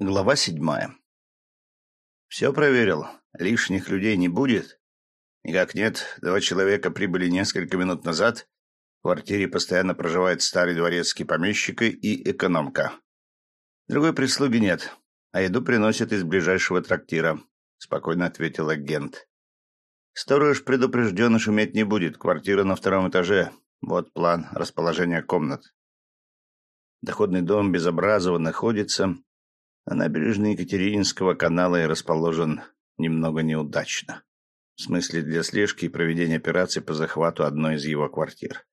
Глава седьмая. «Все проверил. Лишних людей не будет?» «Никак нет. Два человека прибыли несколько минут назад. В квартире постоянно проживает старый дворецкий помещик и экономка. Другой прислуги нет, а еду приносят из ближайшего трактира», — спокойно ответил агент. «Сторож предупрежден шуметь не будет. Квартира на втором этаже. Вот план расположения комнат. Доходный дом Безобразова находится на набережной Екатерининского канала и расположен немного неудачно. В смысле для слежки и проведения операций по захвату одной из его квартир.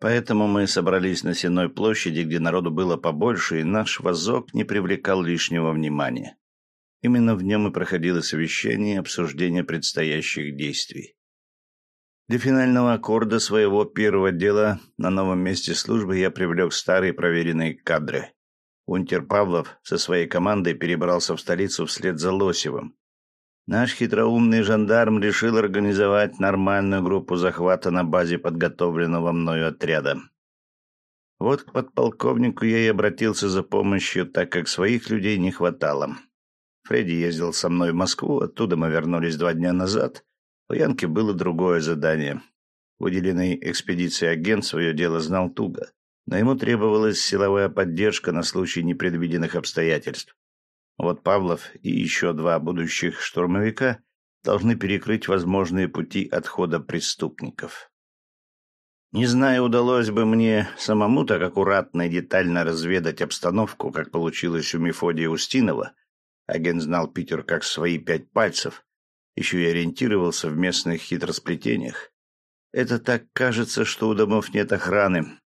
Поэтому мы собрались на Сенной площади, где народу было побольше, и наш вазок не привлекал лишнего внимания. Именно в нем и проходило совещание и обсуждение предстоящих действий. Для финального аккорда своего первого дела на новом месте службы я привлек старые проверенные кадры. Унтер Павлов со своей командой перебрался в столицу вслед за Лосевым. Наш хитроумный жандарм решил организовать нормальную группу захвата на базе подготовленного мною отряда. Вот к подполковнику я и обратился за помощью, так как своих людей не хватало. Фредди ездил со мной в Москву, оттуда мы вернулись два дня назад — у Янки было другое задание. Выделенный экспедицией агент свое дело знал туго, но ему требовалась силовая поддержка на случай непредвиденных обстоятельств. Вот Павлов и еще два будущих штурмовика должны перекрыть возможные пути отхода преступников. Не знаю, удалось бы мне самому так аккуратно и детально разведать обстановку, как получилось у Мефодия Устинова. Агент знал Питер как свои пять пальцев, еще и ориентировался в местных хитросплетениях. Это так кажется, что у домов нет охраны.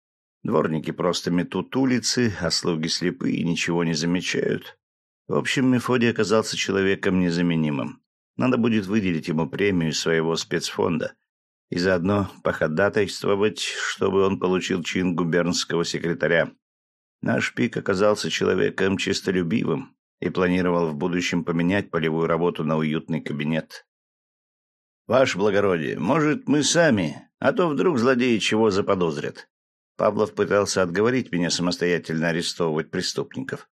Дворники просто метут улицы, а слуги слепые и ничего не замечают. В общем, Мефодий оказался человеком незаменимым. Надо будет выделить ему премию своего спецфонда и заодно походатайствовать, чтобы он получил чин губернского секретаря. Наш пик оказался человеком чистолюбивым, и планировал в будущем поменять полевую работу на уютный кабинет. «Ваше благородие, может, мы сами, а то вдруг злодеи чего заподозрят». Павлов пытался отговорить меня самостоятельно арестовывать преступников.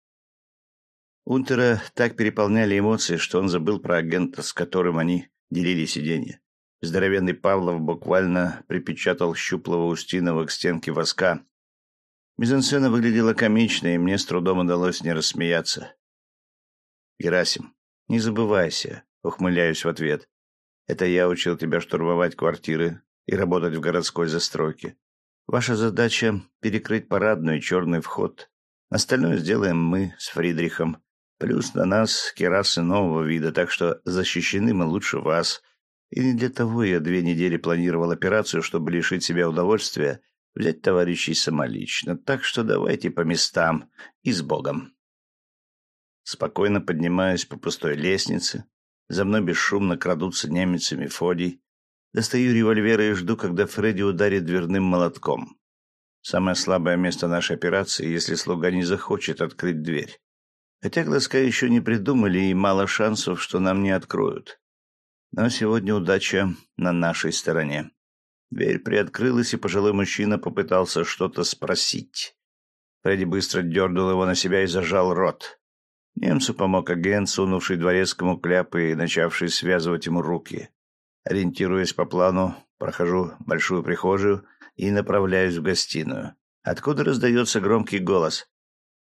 Унтера так переполняли эмоции, что он забыл про агента, с которым они делили сиденье. Здоровенный Павлов буквально припечатал щуплого Устинова к стенке воска. Мизансцена выглядела комично, и мне с трудом удалось не рассмеяться. «Герасим, не забывайся», — ухмыляюсь в ответ. «Это я учил тебя штурмовать квартиры и работать в городской застройке. Ваша задача — перекрыть парадную черный вход. Остальное сделаем мы с Фридрихом. Плюс на нас керасы нового вида, так что защищены мы лучше вас. И не для того я две недели планировал операцию, чтобы лишить себя удовольствия взять товарищей самолично. Так что давайте по местам и с Богом. Спокойно поднимаюсь по пустой лестнице. За мной бесшумно крадутся немец и Мефодий. Достаю револьвер и жду, когда Фредди ударит дверным молотком. Самое слабое место нашей операции, если слуга не захочет открыть дверь. Хотя глазка еще не придумали, и мало шансов, что нам не откроют. Но сегодня удача на нашей стороне. Дверь приоткрылась, и пожилой мужчина попытался что-то спросить. Фредди быстро дернул его на себя и зажал рот. Немцу помог агент, сунувший дворецкому кляпы и начавший связывать ему руки. Ориентируясь по плану, прохожу большую прихожую и направляюсь в гостиную, откуда раздается громкий голос.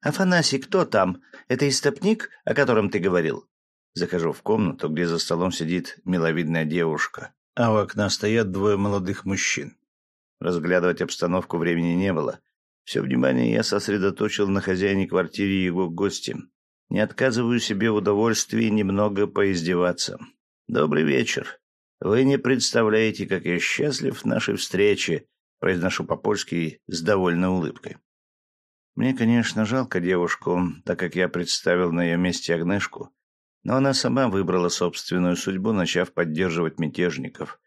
«Афанасий, кто там? Это истопник, о котором ты говорил?» Захожу в комнату, где за столом сидит миловидная девушка, а у окна стоят двое молодых мужчин. Разглядывать обстановку времени не было. Все внимание я сосредоточил на хозяине квартиры и его гости, не отказываю себе в удовольствии немного поиздеваться. Добрый вечер. Вы не представляете, как я счастлив нашей встрече, произношу по-польски с довольной улыбкой. Мне, конечно, жалко девушку, так как я представил на ее месте Агнешку, но она сама выбрала собственную судьбу, начав поддерживать мятежников.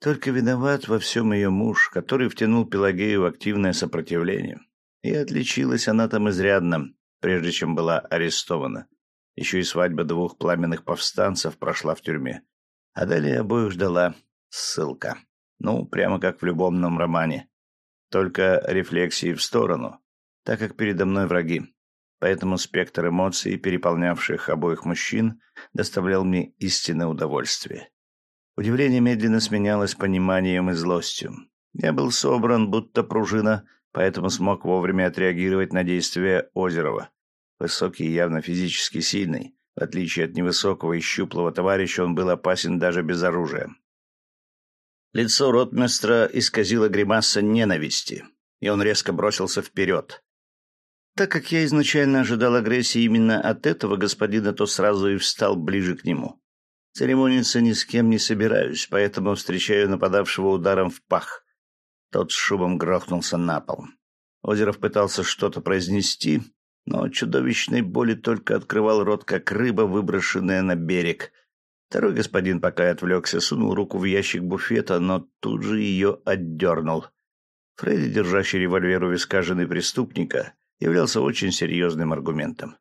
Только виноват во всем ее муж, который втянул Пелагею в активное сопротивление. И отличилась она там изрядно, прежде чем была арестована. Еще и свадьба двух пламенных повстанцев прошла в тюрьме. А далее обоих ждала ссылка. Ну, прямо как в любовном романе. Только рефлексии в сторону, так как передо мной враги. поэтому спектр эмоций, переполнявших обоих мужчин, доставлял мне истинное удовольствие. Удивление медленно сменялось пониманием и злостью. Я был собран, будто пружина, поэтому смог вовремя отреагировать на действия Озерова. Высокий явно физически сильный. В отличие от невысокого и щуплого товарища, он был опасен даже без оружия. Лицо ротмистра исказило гримаса ненависти, и он резко бросился вперед. Так как я изначально ожидал агрессии именно от этого господина, то сразу и встал ближе к нему. Церемониться ни с кем не собираюсь, поэтому встречаю нападавшего ударом в пах. Тот с шумом грохнулся на пол. Озеров пытался что-то произнести, но чудовищной боли только открывал рот, как рыба, выброшенная на берег. Второй господин, пока отвлекся, сунул руку в ящик буфета, но тут же ее отдернул. Фредди, держащий револьвер у виска жены преступника, являлся очень серьезным аргументом.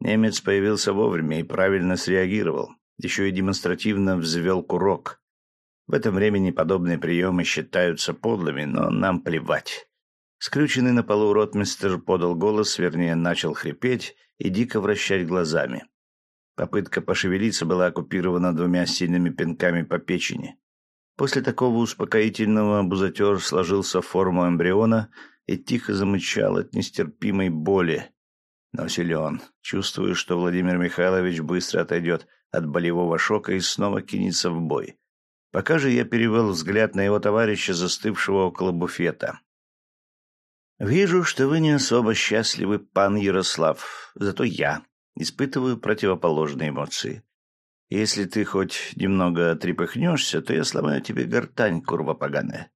Немец появился вовремя и правильно среагировал еще и демонстративно взвел курок. В этом времени подобные приемы считаются подлыми, но нам плевать. Скрюченный на полу ротмистер подал голос, вернее, начал хрипеть и дико вращать глазами. Попытка пошевелиться была оккупирована двумя сильными пинками по печени. После такого успокоительного бузатер сложился в форму эмбриона и тихо замычал от нестерпимой боли. Но силен. Чувствую, что Владимир Михайлович быстро отойдет от болевого шока и снова кинется в бой. Пока же я перевел взгляд на его товарища, застывшего около буфета. «Вижу, что вы не особо счастливы, пан Ярослав, зато я испытываю противоположные эмоции. Если ты хоть немного трепыхнешься, то я сломаю тебе гортань, курва поганая».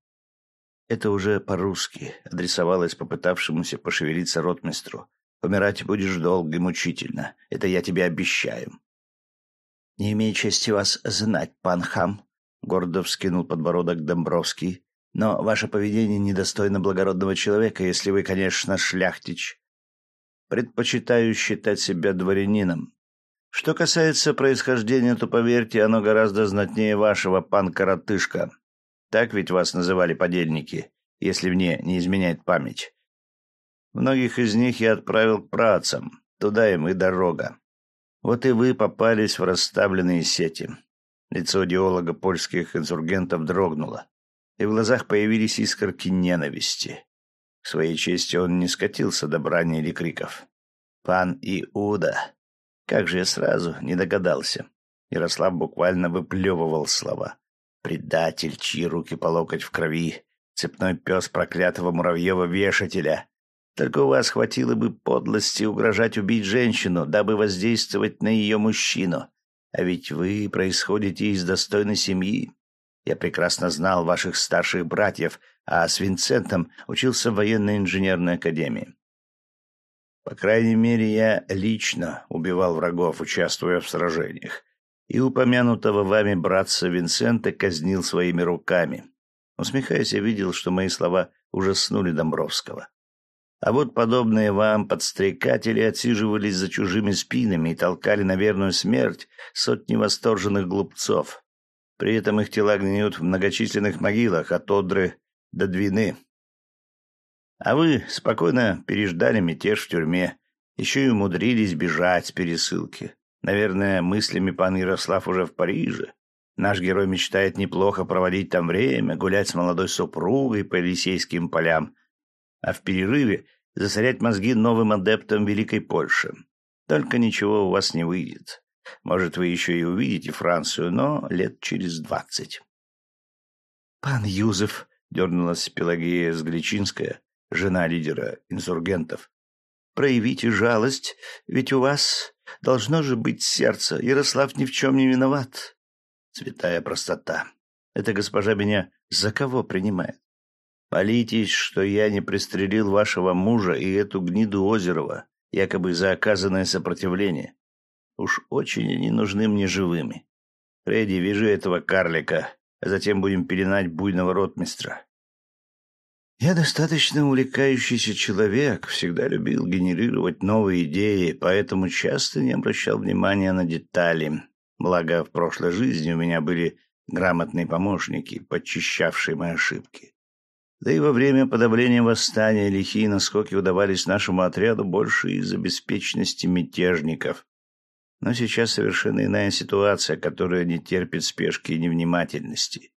Это уже по-русски адресовалось попытавшемуся пошевелиться ротмистру. «Умирать будешь долго и мучительно, это я тебе обещаю. «Не имею чести вас знать, пан хам», — гордо вскинул подбородок Домбровский. «Но ваше поведение недостойно благородного человека, если вы, конечно, шляхтич. Предпочитаю считать себя дворянином. Что касается происхождения, то, поверьте, оно гораздо знатнее вашего, пан Коротышка. Так ведь вас называли подельники, если мне не изменяет память. Многих из них я отправил к працам, туда им и дорога. Вот и вы попались в расставленные сети. Лицо идеолога польских инсургентов дрогнуло, и в глазах появились искорки ненависти. К своей чести он не скатился до брани или криков. «Пан Иуда! Как же я сразу не догадался!» Ярослав буквально выплевывал слова. «Предатель, чьи руки по локоть в крови, цепной пес проклятого муравьева-вешателя, только у вас хватило бы подлости угрожать убить женщину, дабы воздействовать на ее мужчину. А ведь вы происходите из достойной семьи. Я прекрасно знал ваших старших братьев, а с Винцентом учился в военной инженерной академии. По крайней мере, я лично убивал врагов, участвуя в сражениях, и упомянутого вами братца Винцента казнил своими руками. Усмехаясь, я видел, что мои слова ужаснули Домбровского. А вот подобные вам подстрекатели отсиживались за чужими спинами и толкали на верную смерть сотни восторженных глупцов. При этом их тела гниют в многочисленных могилах от Одры до Двины. А вы спокойно переждали мятеж в тюрьме, еще и умудрились бежать с пересылки. Наверное, мыслями пан Ярослав уже в Париже. Наш герой мечтает неплохо проводить там время, гулять с молодой супругой по Елисейским полям, а в перерыве засорять мозги новым адептам Великой Польши. Только ничего у вас не выйдет. Может, вы еще и увидите Францию, но лет через двадцать. «Пан Юзеф», — дернулась Пелагея Сгличинская, жена лидера инсургентов, — «проявите жалость, ведь у вас должно же быть сердце. Ярослав ни в чем не виноват». Святая простота. Эта госпожа меня за кого принимает? Молитесь, что я не пристрелил вашего мужа и эту гниду Озерова, якобы за оказанное сопротивление. Уж очень они нужны мне живыми. Фредди, вяжи этого карлика, а затем будем пеленать буйного ротмистра. Я достаточно увлекающийся человек, всегда любил генерировать новые идеи, поэтому часто не обращал внимания на детали. Благо, в прошлой жизни у меня были грамотные помощники, подчищавшие мои ошибки. Да и во время подавления восстания лихие наскоки удавались нашему отряду больше из-за беспечности мятежников. Но сейчас совершенно иная ситуация, которая не терпит спешки и невнимательности.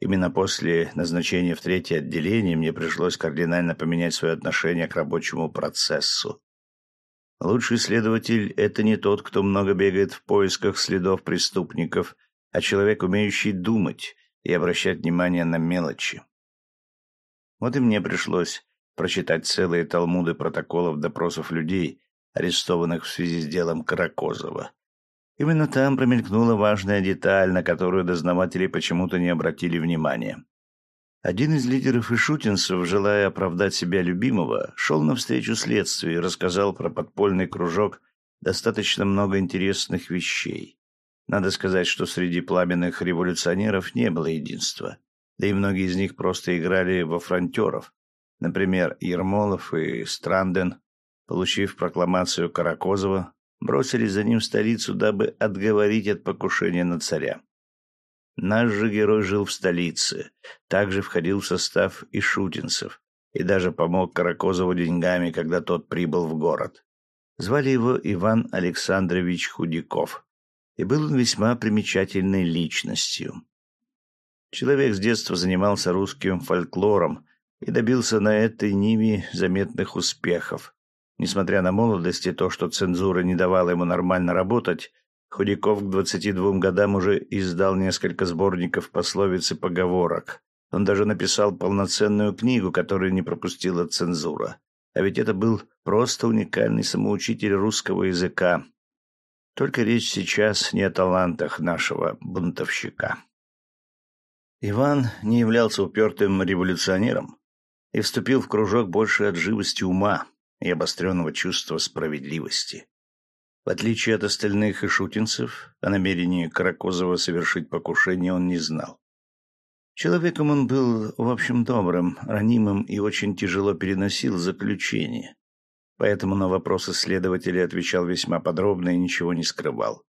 Именно после назначения в третье отделение мне пришлось кардинально поменять свое отношение к рабочему процессу. Лучший следователь — это не тот, кто много бегает в поисках следов преступников, а человек, умеющий думать и обращать внимание на мелочи. Вот и мне пришлось прочитать целые талмуды протоколов допросов людей, арестованных в связи с делом Каракозова. Именно там промелькнула важная деталь, на которую дознаватели почему-то не обратили внимания. Один из лидеров и шутинцев, желая оправдать себя любимого, шел навстречу следствию и рассказал про подпольный кружок достаточно много интересных вещей. Надо сказать, что среди пламенных революционеров не было единства да и многие из них просто играли во фронтеров. Например, Ермолов и Странден, получив прокламацию Каракозова, бросились за ним в столицу, дабы отговорить от покушения на царя. Наш же герой жил в столице, также входил в состав и шутинцев, и даже помог Каракозову деньгами, когда тот прибыл в город. Звали его Иван Александрович Худяков, и был он весьма примечательной личностью. Человек с детства занимался русским фольклором и добился на этой ниве заметных успехов. Несмотря на молодость и то, что цензура не давала ему нормально работать, Худяков к 22 годам уже издал несколько сборников пословиц и поговорок. Он даже написал полноценную книгу, которую не пропустила цензура. А ведь это был просто уникальный самоучитель русского языка. Только речь сейчас не о талантах нашего бунтовщика. Иван не являлся упертым революционером и вступил в кружок больше от живости ума и обостренного чувства справедливости. В отличие от остальных ишутинцев, о намерении Каракозова совершить покушение он не знал. Человеком он был, в общем, добрым, ранимым и очень тяжело переносил заключение. Поэтому на вопросы следователя отвечал весьма подробно и ничего не скрывал.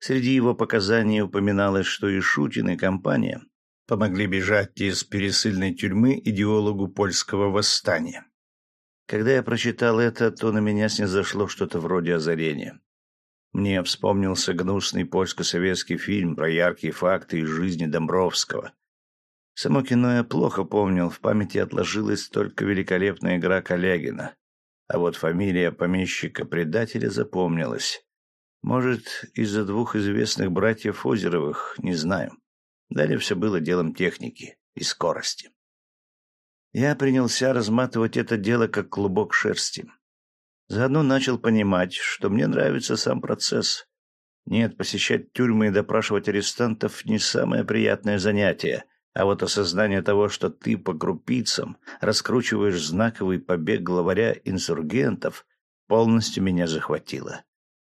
Среди его показаний упоминалось, что и Шутин, и компания помогли бежать из пересыльной тюрьмы идеологу польского восстания. Когда я прочитал это, то на меня снизошло что-то вроде озарения. Мне вспомнился гнусный польско-советский фильм про яркие факты из жизни Домбровского. Само кино я плохо помнил, в памяти отложилась только великолепная игра Колягина. А вот фамилия помещика-предателя запомнилась. Может, из-за двух известных братьев Озеровых, не знаю. Далее все было делом техники и скорости. Я принялся разматывать это дело как клубок шерсти. Заодно начал понимать, что мне нравится сам процесс. Нет, посещать тюрьмы и допрашивать арестантов не самое приятное занятие, а вот осознание того, что ты по крупицам раскручиваешь знаковый побег главаря инсургентов, полностью меня захватило.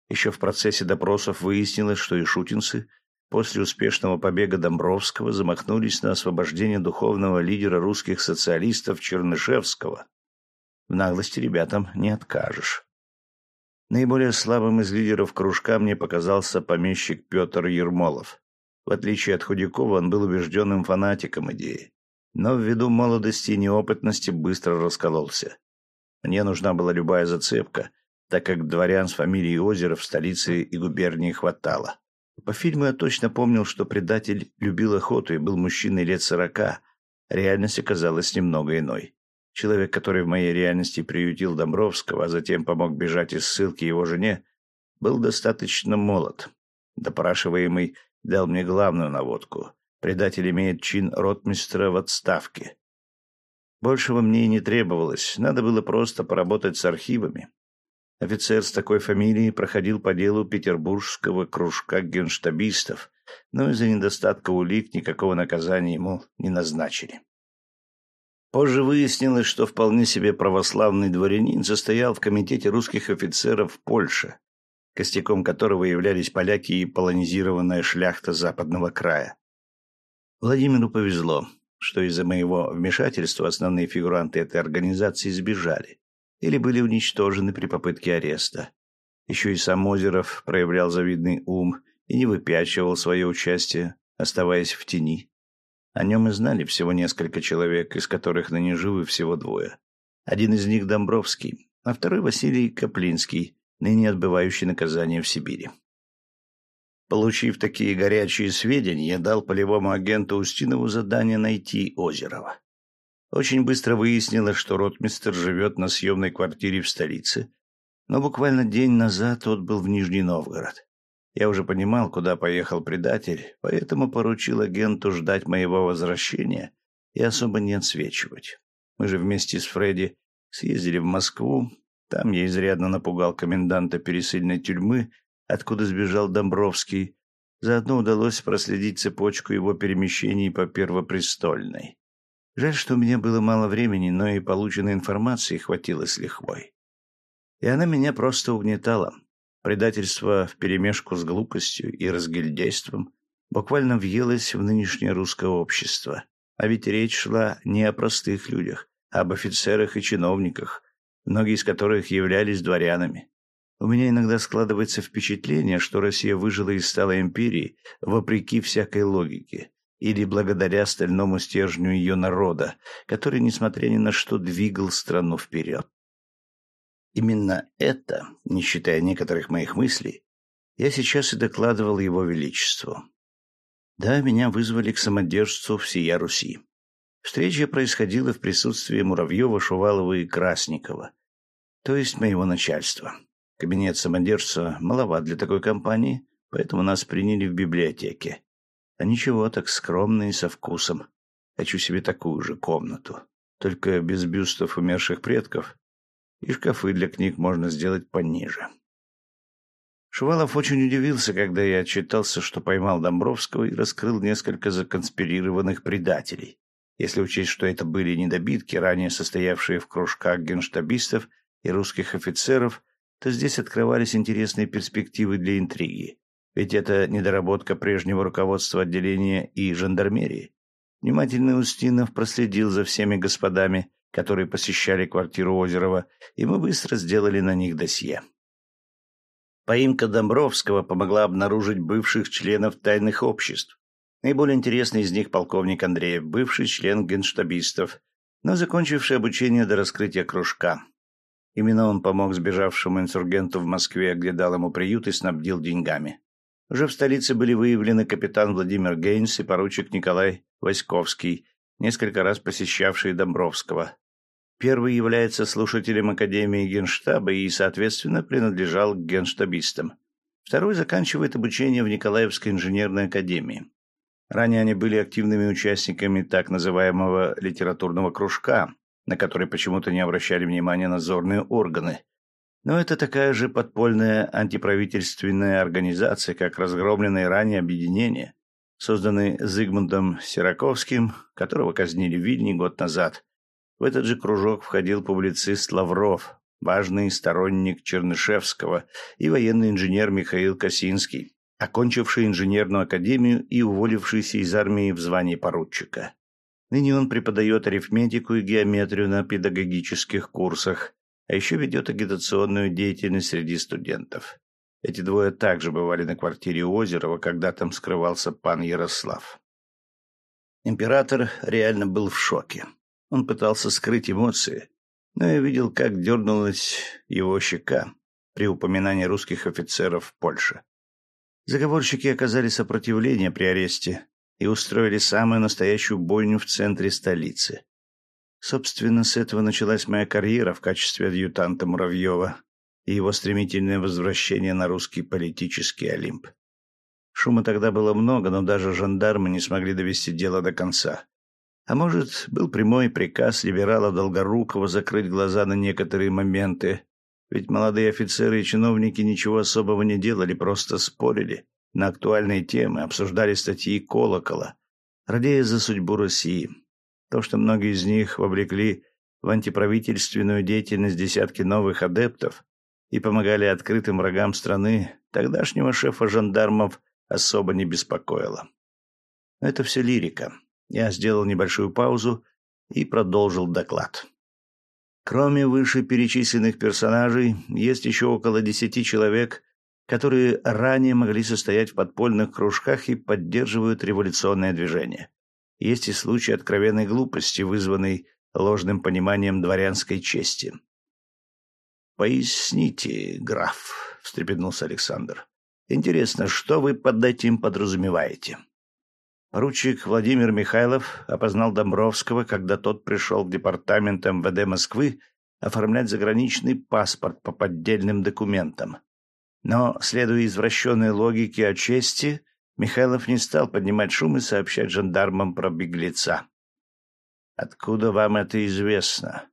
Еще в процессе допросов выяснилось, что и шутинцы — после успешного побега Домбровского замахнулись на освобождение духовного лидера русских социалистов Чернышевского. В наглости ребятам не откажешь. Наиболее слабым из лидеров кружка мне показался помещик Петр Ермолов. В отличие от Худякова, он был убежденным фанатиком идеи, но ввиду молодости и неопытности быстро раскололся. Мне нужна была любая зацепка, так как дворян с фамилией Озеров в столице и губернии хватало. По фильму я точно помнил, что предатель любил охоту и был мужчиной лет сорока. Реальность оказалась немного иной. Человек, который в моей реальности приютил Домбровского, а затем помог бежать из ссылки его жене, был достаточно молод. Допрашиваемый дал мне главную наводку. Предатель имеет чин ротмистра в отставке. Большего мне и не требовалось. Надо было просто поработать с архивами. Офицер с такой фамилией проходил по делу петербургского кружка генштабистов, но из-за недостатка улик никакого наказания ему не назначили. Позже выяснилось, что вполне себе православный дворянин состоял в комитете русских офицеров в Польше, костяком которого являлись поляки и полонизированная шляхта западного края. Владимиру повезло, что из-за моего вмешательства основные фигуранты этой организации сбежали или были уничтожены при попытке ареста. Еще и сам Озеров проявлял завидный ум и не выпячивал свое участие, оставаясь в тени. О нем и знали всего несколько человек, из которых ныне живы всего двое. Один из них Домбровский, а второй Василий Каплинский, ныне отбывающий наказание в Сибири. Получив такие горячие сведения, я дал полевому агенту Устинову задание найти Озерова. Очень быстро выяснилось, что ротмистер живет на съемной квартире в столице, но буквально день назад тот был в Нижний Новгород. Я уже понимал, куда поехал предатель, поэтому поручил агенту ждать моего возвращения и особо не отсвечивать. Мы же вместе с Фредди съездили в Москву. Там я изрядно напугал коменданта пересыльной тюрьмы, откуда сбежал Домбровский. Заодно удалось проследить цепочку его перемещений по Первопрестольной. Жаль, что у меня было мало времени, но и полученной информации хватило с лихвой. И она меня просто угнетала. Предательство вперемешку с глупостью и разгильдейством буквально въелось в нынешнее русское общество. А ведь речь шла не о простых людях, а об офицерах и чиновниках, многие из которых являлись дворянами. У меня иногда складывается впечатление, что Россия выжила и стала империей вопреки всякой логике, или благодаря стальному стержню ее народа, который, несмотря ни на что, двигал страну вперед. Именно это, не считая некоторых моих мыслей, я сейчас и докладывал его величеству. Да, меня вызвали к самодержцу всея Руси. Встреча происходила в присутствии Муравьева, Шувалова и Красникова, то есть моего начальства. Кабинет самодержца маловат для такой компании, поэтому нас приняли в библиотеке. А ничего, так скромно и со вкусом. Хочу себе такую же комнату, только без бюстов умерших предков и шкафы для книг можно сделать пониже. Шувалов очень удивился, когда я отчитался, что поймал Домбровского и раскрыл несколько законспирированных предателей. Если учесть, что это были недобитки, ранее состоявшие в кружках генштабистов и русских офицеров, то здесь открывались интересные перспективы для интриги. Ведь это недоработка прежнего руководства отделения и жандармерии. Внимательный Устинов проследил за всеми господами, которые посещали квартиру Озерова, и мы быстро сделали на них досье. Поимка Домбровского помогла обнаружить бывших членов тайных обществ. Наиболее интересный из них полковник Андреев, бывший член генштабистов, но закончивший обучение до раскрытия кружка. Именно он помог сбежавшему инсургенту в Москве, где дал ему приют и снабдил деньгами. Уже в столице были выявлены капитан Владимир Гейнс и поручик Николай Васьковский, несколько раз посещавшие Домбровского. Первый является слушателем Академии Генштаба и, соответственно, принадлежал к генштабистам. Второй заканчивает обучение в Николаевской инженерной академии. Ранее они были активными участниками так называемого литературного кружка, на который почему-то не обращали внимания надзорные органы. Но это такая же подпольная антиправительственная организация, как разгромленное ранее объединение, созданное Зигмундом Сираковским, которого казнили в Вильне год назад, в этот же кружок входил публицист Лавров, важный сторонник Чернышевского и военный инженер Михаил Косинский, окончивший инженерную академию и уволившийся из армии в звании поручика. Ныне он преподает арифметику и геометрию на педагогических курсах, а еще ведет агитационную деятельность среди студентов. Эти двое также бывали на квартире Озерова, когда там скрывался пан Ярослав. Император реально был в шоке. Он пытался скрыть эмоции, но я видел, как дернулась его щека при упоминании русских офицеров в Польше. Заговорщики оказали сопротивление при аресте и устроили самую настоящую бойню в центре столицы. Собственно, с этого началась моя карьера в качестве адъютанта Муравьева и его стремительное возвращение на русский политический Олимп. Шума тогда было много, но даже жандармы не смогли довести дело до конца. А может, был прямой приказ либерала Долгорукова закрыть глаза на некоторые моменты, ведь молодые офицеры и чиновники ничего особого не делали, просто спорили на актуальные темы, обсуждали статьи Колокола, радея за судьбу России. То, что многие из них вовлекли в антиправительственную деятельность десятки новых адептов и помогали открытым врагам страны, тогдашнего шефа жандармов особо не беспокоило. Но это все лирика. Я сделал небольшую паузу и продолжил доклад. Кроме вышеперечисленных персонажей, есть еще около десяти человек, которые ранее могли состоять в подпольных кружках и поддерживают революционное движение. Есть и случаи откровенной глупости, вызванной ложным пониманием дворянской чести. «Поясните, граф», — встрепенулся Александр. «Интересно, что вы под этим подразумеваете?» Поручик Владимир Михайлов опознал Домбровского, когда тот пришел в департамент МВД Москвы оформлять заграничный паспорт по поддельным документам. Но, следуя извращенной логике о чести, Михайлов не стал поднимать шум и сообщать жандармам про беглеца. «Откуда вам это известно?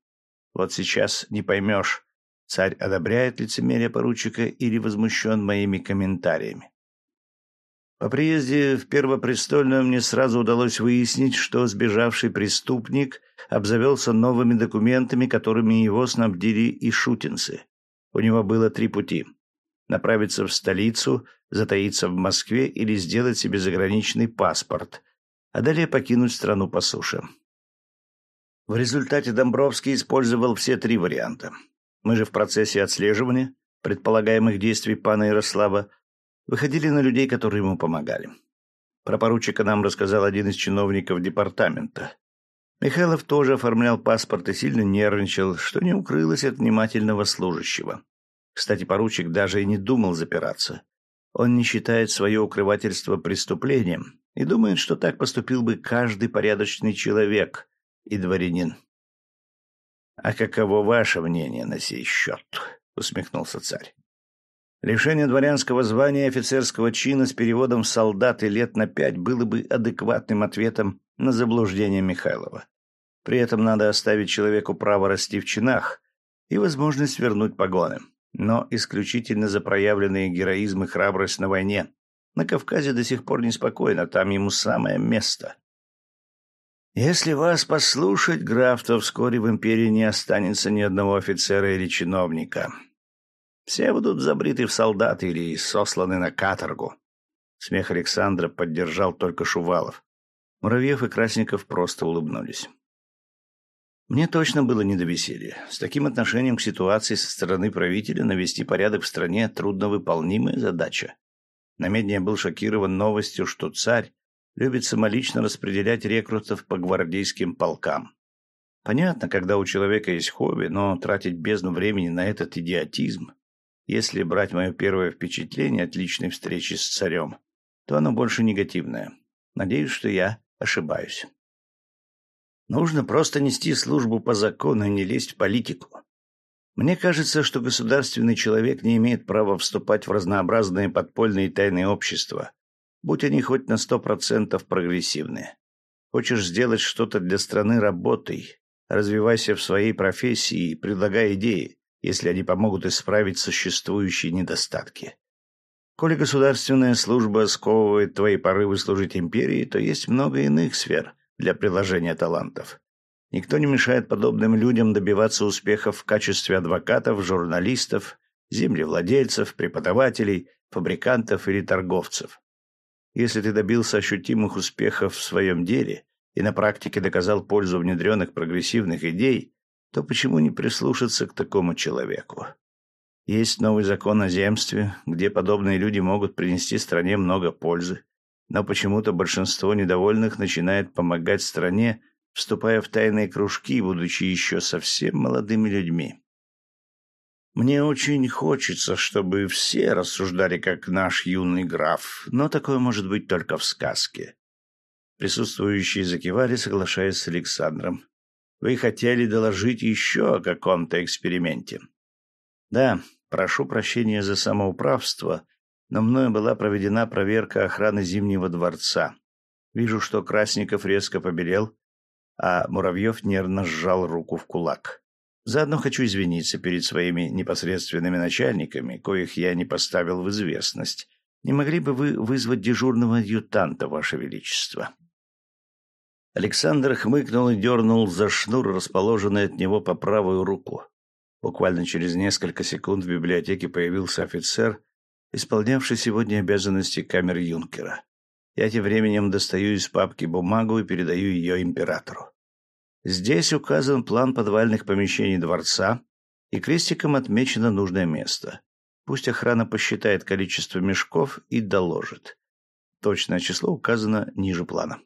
Вот сейчас не поймешь, царь одобряет лицемерие поручика или возмущен моими комментариями. По приезде в Первопрестольную мне сразу удалось выяснить, что сбежавший преступник обзавелся новыми документами, которыми его снабдили и шутинцы. У него было три пути — направиться в столицу, затаиться в Москве или сделать себе заграничный паспорт, а далее покинуть страну по суше. В результате Домбровский использовал все три варианта. Мы же в процессе отслеживания предполагаемых действий пана Ярослава выходили на людей, которые ему помогали. Про поручика нам рассказал один из чиновников департамента. Михайлов тоже оформлял паспорт и сильно нервничал, что не укрылось от внимательного служащего. Кстати, поручик даже и не думал запираться. Он не считает свое укрывательство преступлением и думает, что так поступил бы каждый порядочный человек и дворянин. «А каково ваше мнение на сей счет?» — усмехнулся царь. Лишение дворянского звания и офицерского чина с переводом в солдаты лет на пять было бы адекватным ответом на заблуждение Михайлова. При этом надо оставить человеку право расти в чинах и возможность вернуть погоны, но исключительно за проявленные героизм и храбрость на войне. На Кавказе до сих пор неспокойно, там ему самое место. Если вас послушать, граф, то вскоре в империи не останется ни одного офицера или чиновника. Все будут забриты в солдаты или сосланы на каторгу. Смех Александра поддержал только Шувалов. Муравьев и Красников просто улыбнулись. Мне точно было не до веселья. С таким отношением к ситуации со стороны правителя навести порядок в стране — трудновыполнимая задача. Намедня был шокирован новостью, что царь любит самолично распределять рекрутов по гвардейским полкам. Понятно, когда у человека есть хобби, но тратить бездну времени на этот идиотизм если брать мое первое впечатление от личной встречи с царем, то оно больше негативное. Надеюсь, что я ошибаюсь. Нужно просто нести службу по закону и не лезть в политику. Мне кажется, что государственный человек не имеет права вступать в разнообразные подпольные тайные общества, будь они хоть на сто процентов прогрессивные. Хочешь сделать что-то для страны – работай, развивайся в своей профессии и предлагай идеи если они помогут исправить существующие недостатки. Коли государственная служба сковывает твои порывы служить империи, то есть много иных сфер для приложения талантов. Никто не мешает подобным людям добиваться успехов в качестве адвокатов, журналистов, землевладельцев, преподавателей, фабрикантов или торговцев. Если ты добился ощутимых успехов в своем деле и на практике доказал пользу внедренных прогрессивных идей, то почему не прислушаться к такому человеку? Есть новый закон о земстве, где подобные люди могут принести стране много пользы, но почему-то большинство недовольных начинает помогать стране, вступая в тайные кружки, будучи еще совсем молодыми людьми. Мне очень хочется, чтобы все рассуждали, как наш юный граф, но такое может быть только в сказке. Присутствующие закивали, соглашаясь с Александром. Вы хотели доложить еще о каком-то эксперименте. Да, прошу прощения за самоуправство, но мною была проведена проверка охраны Зимнего дворца. Вижу, что Красников резко побелел, а Муравьев нервно сжал руку в кулак. Заодно хочу извиниться перед своими непосредственными начальниками, коих я не поставил в известность. Не могли бы вы вызвать дежурного адъютанта, Ваше Величество?» Александр хмыкнул и дернул за шнур, расположенный от него по правую руку. Буквально через несколько секунд в библиотеке появился офицер, исполнявший сегодня обязанности камер юнкера. Я тем временем достаю из папки бумагу и передаю ее императору. Здесь указан план подвальных помещений дворца, и крестиком отмечено нужное место. Пусть охрана посчитает количество мешков и доложит. Точное число указано ниже плана.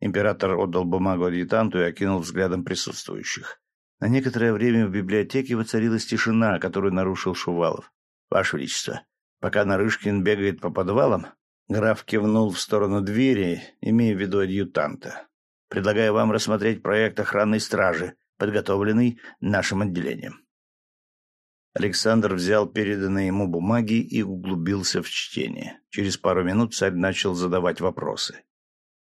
Император отдал бумагу адъютанту и окинул взглядом присутствующих. На некоторое время в библиотеке воцарилась тишина, которую нарушил Шувалов. «Ваше Величество, пока Нарышкин бегает по подвалам...» Граф кивнул в сторону двери, имея в виду адъютанта. «Предлагаю вам рассмотреть проект охранной стражи, подготовленный нашим отделением». Александр взял переданные ему бумаги и углубился в чтение. Через пару минут царь начал задавать вопросы.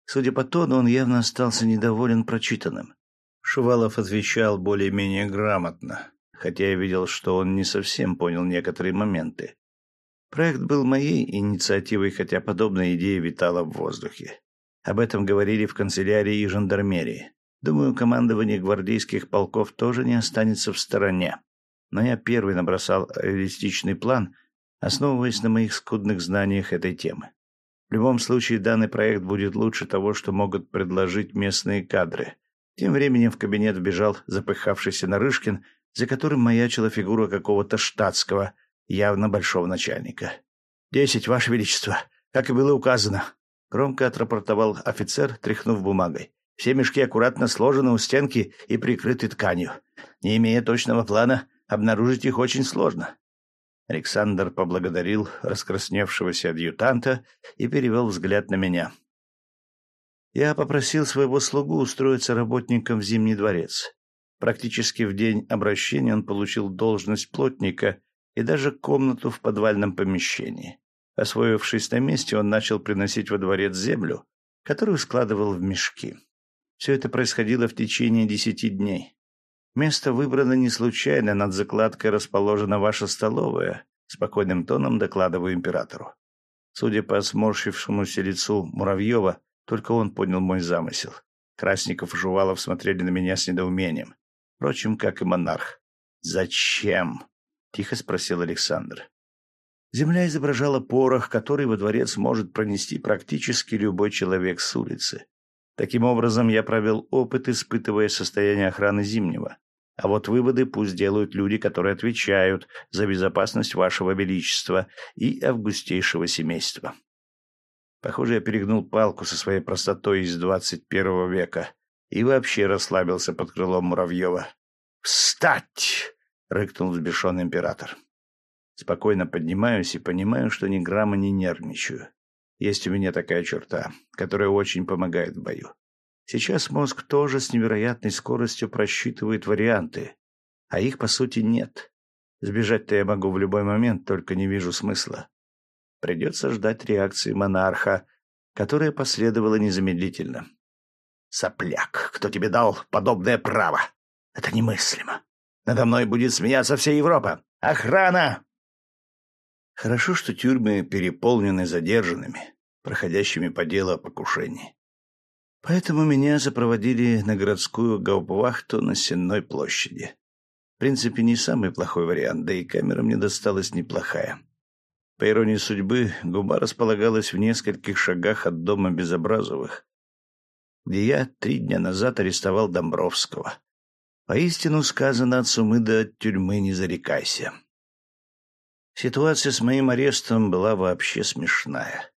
Судя по тону, он явно остался недоволен прочитанным. Шувалов отвечал более-менее грамотно, хотя я видел, что он не совсем понял некоторые моменты. Проект был моей инициативой, хотя подобная идея витала в воздухе. Об этом говорили в канцелярии и жандармерии. Думаю, командование гвардейских полков тоже не останется в стороне но я первый набросал реалистичный план, основываясь на моих скудных знаниях этой темы. В любом случае, данный проект будет лучше того, что могут предложить местные кадры. Тем временем в кабинет вбежал запыхавшийся Нарышкин, за которым маячила фигура какого-то штатского, явно большого начальника. «Десять, Ваше Величество, как и было указано», — громко отрапортовал офицер, тряхнув бумагой. «Все мешки аккуратно сложены у стенки и прикрыты тканью. Не имея точного плана, Обнаружить их очень сложно. Александр поблагодарил раскрасневшегося адъютанта и перевел взгляд на меня. Я попросил своего слугу устроиться работником в Зимний дворец. Практически в день обращения он получил должность плотника и даже комнату в подвальном помещении. Освоившись на месте, он начал приносить во дворец землю, которую складывал в мешки. Все это происходило в течение десяти дней. Место выбрано не случайно, над закладкой расположена ваша столовая, спокойным тоном докладываю императору. Судя по сморщившемуся лицу Муравьева, только он понял мой замысел. Красников и Жувалов смотрели на меня с недоумением. Впрочем, как и монарх. «Зачем?» — тихо спросил Александр. Земля изображала порох, который во дворец может пронести практически любой человек с улицы. Таким образом, я провел опыт, испытывая состояние охраны Зимнего. А вот выводы пусть делают люди, которые отвечают за безопасность вашего величества и августейшего семейства. Похоже, я перегнул палку со своей простотой из двадцать первого века и вообще расслабился под крылом Муравьева. «Встать!» — рыкнул взбешенный император. Спокойно поднимаюсь и понимаю, что ни грамма не нервничаю. Есть у меня такая черта, которая очень помогает в бою. Сейчас мозг тоже с невероятной скоростью просчитывает варианты, а их, по сути, нет. Сбежать-то я могу в любой момент, только не вижу смысла. Придется ждать реакции монарха, которая последовала незамедлительно. «Сопляк, кто тебе дал подобное право? Это немыслимо. Надо мной будет смеяться вся Европа. Охрана!» Хорошо, что тюрьмы переполнены задержанными, проходящими по делу о покушении. Поэтому меня запроводили на городскую гауптвахту на Сенной площади. В принципе, не самый плохой вариант, да и камера мне досталась неплохая. По иронии судьбы, губа располагалась в нескольких шагах от дома Безобразовых, где я три дня назад арестовал Домбровского. Поистину сказано от сумы до тюрьмы не зарекайся. Ситуация с моим арестом была вообще смешная.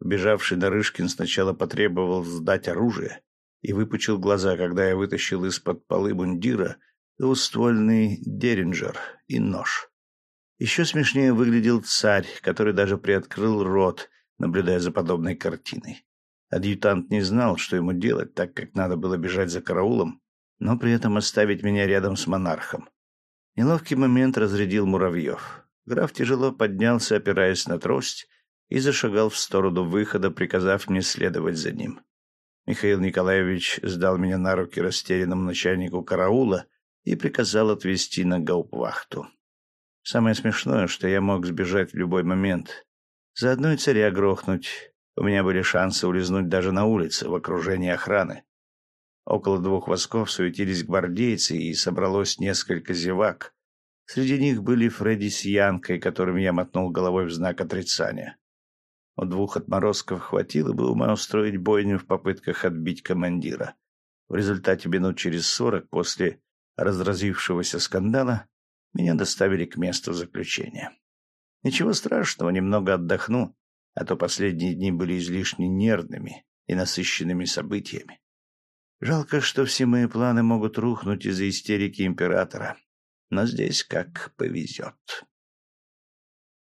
Убежавший Нарышкин сначала потребовал сдать оружие и выпучил глаза, когда я вытащил из-под полы бундира двуствольный деринджер и нож. Еще смешнее выглядел царь, который даже приоткрыл рот, наблюдая за подобной картиной. Адъютант не знал, что ему делать, так как надо было бежать за караулом, но при этом оставить меня рядом с монархом. Неловкий момент разрядил Муравьев. Граф тяжело поднялся, опираясь на трость, и зашагал в сторону выхода, приказав мне следовать за ним. Михаил Николаевич сдал меня на руки растерянному начальнику караула и приказал отвезти на гауптвахту. Самое смешное, что я мог сбежать в любой момент. Заодно и царя грохнуть. У меня были шансы улизнуть даже на улице, в окружении охраны. Около двух восков суетились гвардейцы, и собралось несколько зевак. Среди них были Фредди с Янкой, которым я мотнул головой в знак отрицания. У двух отморозков хватило бы ума устроить бойню в попытках отбить командира. В результате минут через сорок после разразившегося скандала меня доставили к месту заключения. Ничего страшного, немного отдохну, а то последние дни были излишне нервными и насыщенными событиями. Жалко, что все мои планы могут рухнуть из-за истерики императора. Но здесь как повезет.